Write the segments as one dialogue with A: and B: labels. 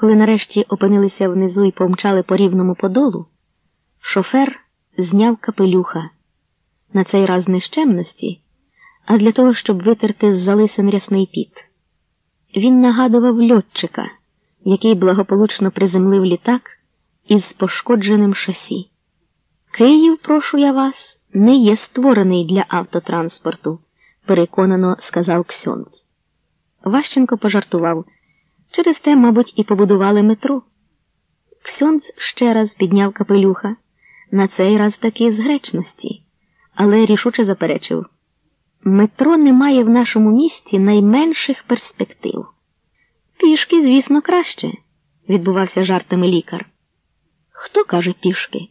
A: Коли нарешті опинилися внизу і помчали по рівному подолу, шофер зняв капелюха на цей раз не з чемності, а для того, щоб витерти з залисин рясний піт. Він нагадував льотчика, який благополучно приземлив літак із пошкодженим шасі. Київ, прошу я вас, не є створений для автотранспорту, переконано сказав Ксьонц. Ващенко пожартував. Через те, мабуть, і побудували метро. Ксьонц ще раз підняв капелюха, на цей раз таки з гречності, але рішуче заперечив. Метро не має в нашому місті найменших перспектив. Пішки, звісно, краще, відбувався жартами лікар. Хто каже пішки?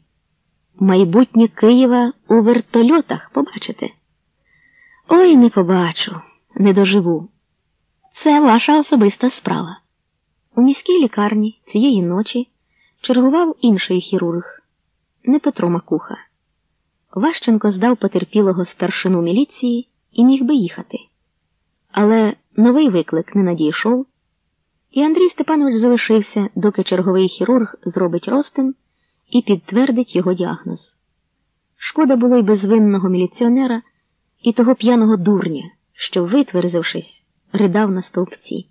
A: Майбутнє Києва у вертольотах побачите? Ой, не побачу, не доживу. Це ваша особиста справа. У міській лікарні цієї ночі чергував інший хірург, не Петро Макуха. Ващенко здав потерпілого старшину міліції і міг би їхати. Але новий виклик не надійшов, і Андрій Степанович залишився, доки черговий хірург зробить розтин і підтвердить його діагноз. Шкода було й безвинного міліціонера і того п'яного дурня, що, витверзившись, ридав на стовпці.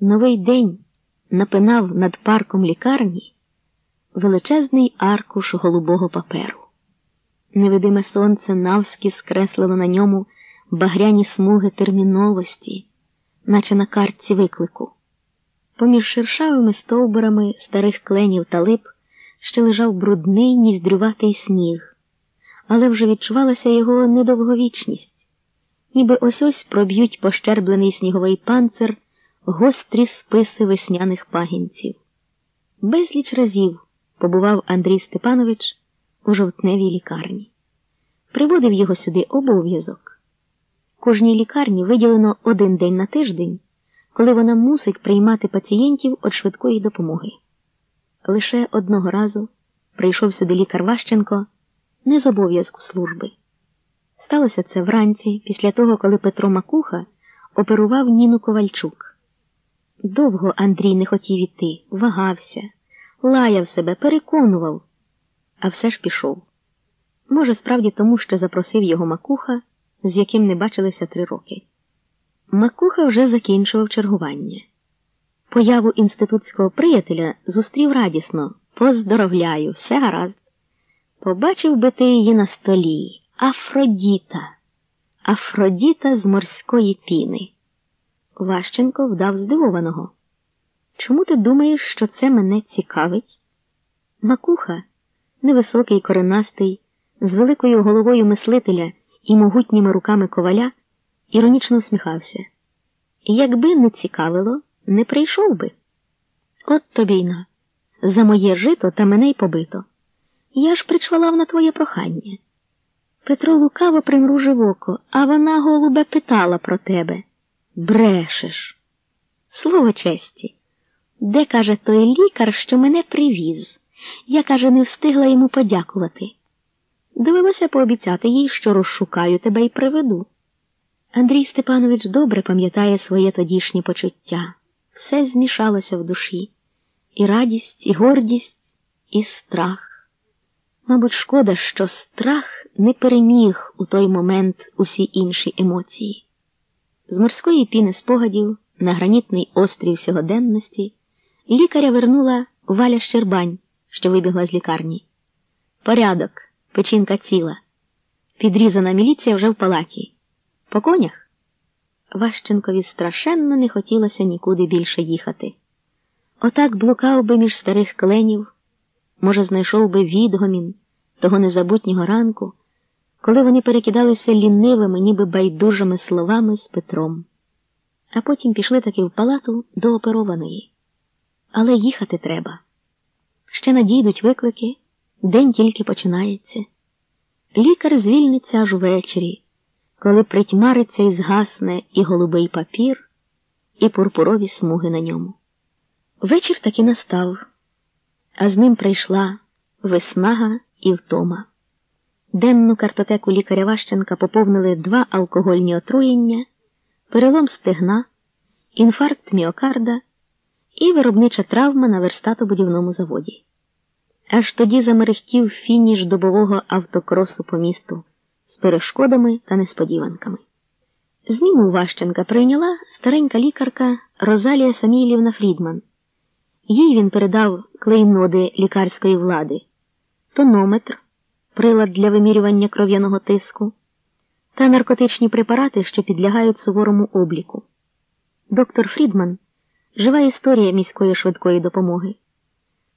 A: Новий день напинав над парком лікарні величезний аркуш голубого паперу. Невидиме сонце навськи скреслило на ньому багряні смуги терміновості, наче на картці виклику. Поміж шершавими стовбурами старих кленів та лип ще лежав брудний ніздрюватий сніг, але вже відчувалася його недовговічність, ніби ось ось проб'ють пощерблений сніговий панцир гострі списи весняних пагінців. Безліч разів побував Андрій Степанович у жовтневій лікарні. Приводив його сюди обов'язок. Кожній лікарні виділено один день на тиждень, коли вона мусить приймати пацієнтів від швидкої допомоги. Лише одного разу прийшов сюди лікар Ващенко не з обов'язку служби. Сталося це вранці, після того, коли Петро Макуха оперував Ніну Ковальчук. Довго Андрій не хотів іти, вагався, лаяв себе, переконував, а все ж пішов. Може, справді тому, що запросив його Макуха, з яким не бачилися три роки. Макуха вже закінчував чергування. Появу інститутського приятеля зустрів радісно, поздоровляю, все гаразд. Побачив би ти її на столі Афродіта, Афродіта з морської піни. Ващенко вдав здивованого. Чому ти думаєш, що це мене цікавить? Макуха, невисокий, коренастий, з великою головою мислителя і могутніми руками коваля, іронічно усміхався. Якби не цікавило, не прийшов би. От тобі й на. За моє жито та мене й побито. Я ж причвалав на твоє прохання. Петро лукаво примружив око, а вона, голубе, питала про тебе. Брешеш. Слово честі. Де, каже, той лікар, що мене привіз? Я, каже, не встигла йому подякувати. Довелося пообіцяти їй, що розшукаю тебе і приведу. Андрій Степанович добре пам'ятає своє тодішнє почуття. Все змішалося в душі і радість, і гордість, і страх. Мабуть, шкода, що страх не переміг у той момент усі інші емоції. З морської піни спогадів на гранітний острів сьогоденності лікаря вернула Валя Щербань, що вибігла з лікарні. Порядок, печінка ціла. Підрізана міліція вже в палаті. По конях? Ващенкові страшенно не хотілося нікуди більше їхати. Отак блукав би між старих кленів, може, знайшов би відгомін того незабутнього ранку, коли вони перекидалися лінивими, ніби байдужими словами з Петром, а потім пішли таки в палату до оперованої. Але їхати треба. Ще надійдуть виклики, день тільки починається. Лікар звільниться аж увечері коли притьмариться і згасне і голубий папір, і пурпурові смуги на ньому. Вечір таки настав, а з ним прийшла виснага і втома. Денну картотеку лікаря Ващенка поповнили два алкогольні отруєння, перелом стегна, інфаркт міокарда і виробнича травма на верстатобудівному заводі. Аж тоді замерехтів фініш добового автокросу по місту з перешкодами та несподіванками. Зміну Ващенка прийняла старенька лікарка Розалія Самійлівна Фрідман. Їй він передав клейноди лікарської влади, тонометр, прилад для вимірювання кров'яного тиску та наркотичні препарати, що підлягають суворому обліку. Доктор Фрідман жива історія міської швидкої допомоги.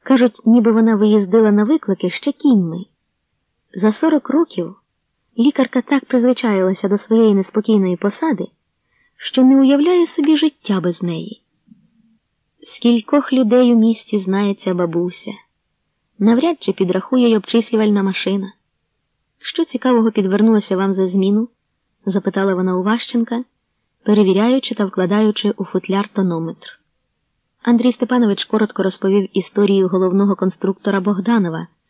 A: Кажуть, ніби вона виїздила на виклики ще кіньми. За 40 років лікарка так призвичаїлася до своєї неспокійної посади, що не уявляє собі життя без неї. Скількох людей у місті знається бабуся, навряд чи підрахує й обчислювальна машина. Що цікавого підвернулося вам за зміну? запитала вона у Ващенка, перевіряючи та вкладаючи у футляр тонометр. Андрій Степанович коротко розповів історію головного конструктора Богданова.